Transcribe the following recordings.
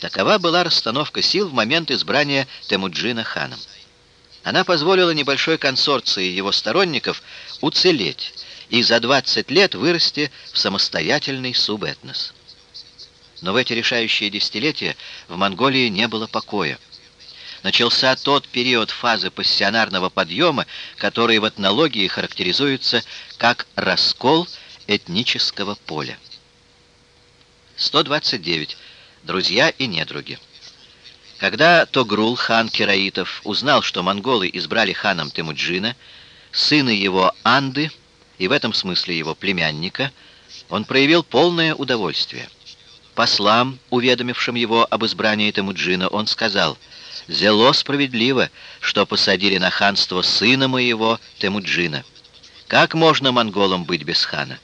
Такова была расстановка сил в момент избрания Темуджина ханом. Она позволила небольшой консорции его сторонников уцелеть и за 20 лет вырасти в самостоятельный субэтнос. Но в эти решающие десятилетия в Монголии не было покоя. Начался тот период фазы пассионарного подъема, который в этнологии характеризуется как раскол этнического поля. 129. Друзья и недруги. Когда Тогрул, хан Кераитов, узнал, что монголы избрали ханом Темуджина, сына его Анды, и в этом смысле его племянника, он проявил полное удовольствие. Послам, уведомившим его об избрании Темуджина, он сказал, «Зело справедливо, что посадили на ханство сына моего Темуджина. Как можно монголам быть без хана?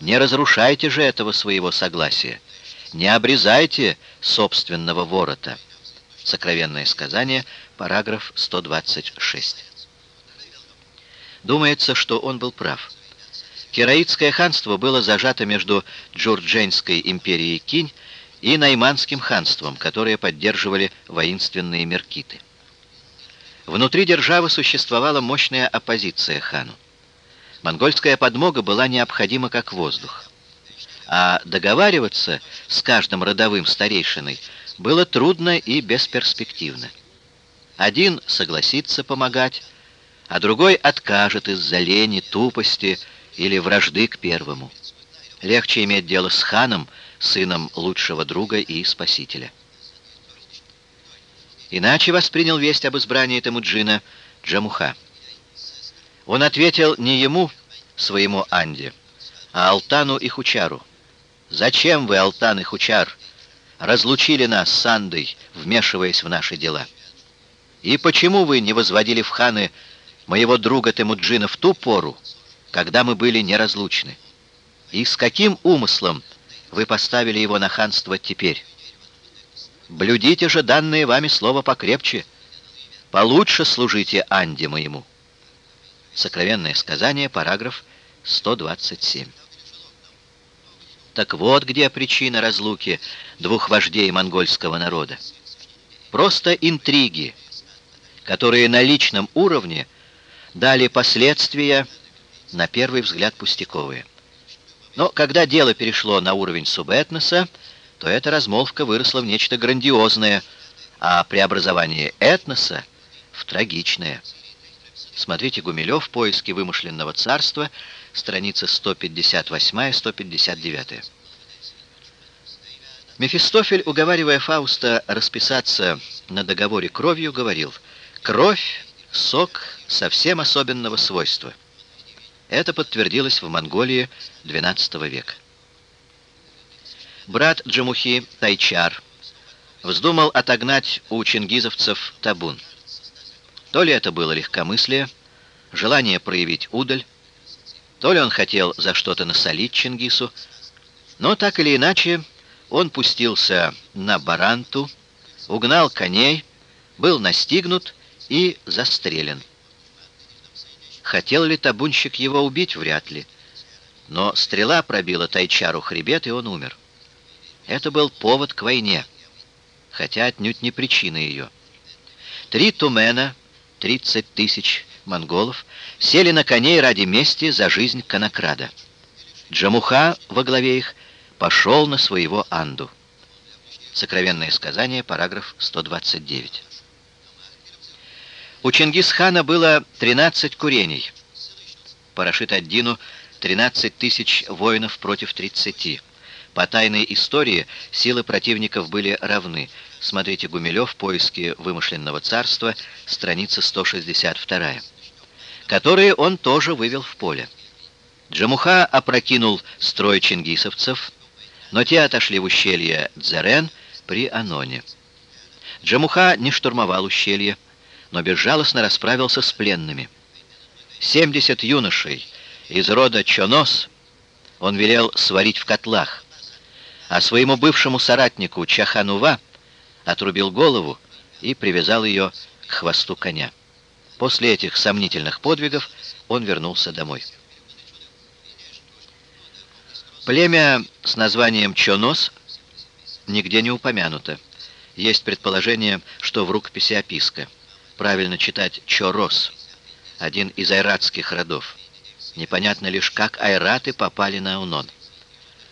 Не разрушайте же этого своего согласия, не обрезайте собственного ворота». Сокровенное сказание, параграф 126. Думается, что он был прав. Кераитское ханство было зажато между Джурдженской империей Кинь и Найманским ханством, которые поддерживали воинственные меркиты. Внутри державы существовала мощная оппозиция хану. Монгольская подмога была необходима как воздух. А договариваться с каждым родовым старейшиной было трудно и бесперспективно. Один согласится помогать, а другой откажет из-за лени, тупости, или вражды к первому. Легче иметь дело с ханом, сыном лучшего друга и спасителя. Иначе воспринял весть об избрании Тамуджина Джамуха. Он ответил не ему, своему Анде, а Алтану и Хучару. «Зачем вы, Алтан и Хучар, разлучили нас с Андой, вмешиваясь в наши дела? И почему вы не возводили в ханы моего друга Темуджина в ту пору, когда мы были неразлучны? И с каким умыслом вы поставили его на ханство теперь? Блюдите же данное вами слово покрепче. Получше служите Анде моему. Сокровенное сказание, параграф 127. Так вот где причина разлуки двух вождей монгольского народа. Просто интриги, которые на личном уровне дали последствия на первый взгляд пустяковые. Но когда дело перешло на уровень субэтноса, то эта размолвка выросла в нечто грандиозное, а преобразование этноса — в трагичное. Смотрите Гумилев «Поиски вымышленного царства», страница 158-159. Мефистофель, уговаривая Фауста расписаться на договоре кровью, говорил «Кровь — сок совсем особенного свойства». Это подтвердилось в Монголии XII века. Брат Джамухи Тайчар вздумал отогнать у чингизовцев табун. То ли это было легкомыслие, желание проявить удаль, то ли он хотел за что-то насолить Чингису, но так или иначе он пустился на Баранту, угнал коней, был настигнут и застрелен. Хотел ли табунщик его убить? Вряд ли. Но стрела пробила Тайчару хребет, и он умер. Это был повод к войне, хотя отнюдь не причина ее. Три тумена, 30 тысяч монголов, сели на коней ради мести за жизнь Конокрада. Джамуха во главе их пошел на своего Анду. Сокровенное сказание, параграф 129. У Чингисхана было 13 курений. Парашит Аддину 13 тысяч воинов против 30. По тайной истории силы противников были равны. Смотрите Гумилев «Поиски вымышленного царства», страница 162. Которые он тоже вывел в поле. Джамуха опрокинул строй чингисовцев, но те отошли в ущелье Дзерен при Аноне. Джамуха не штурмовал ущелье, но безжалостно расправился с пленными. 70 юношей из рода Чонос он велел сварить в котлах, а своему бывшему соратнику Чаханува отрубил голову и привязал ее к хвосту коня. После этих сомнительных подвигов он вернулся домой. Племя с названием Чонос нигде не упомянуто. Есть предположение, что в рукописи описка. Правильно читать Чорос, один из айратских родов. Непонятно лишь, как айраты попали на Аунон.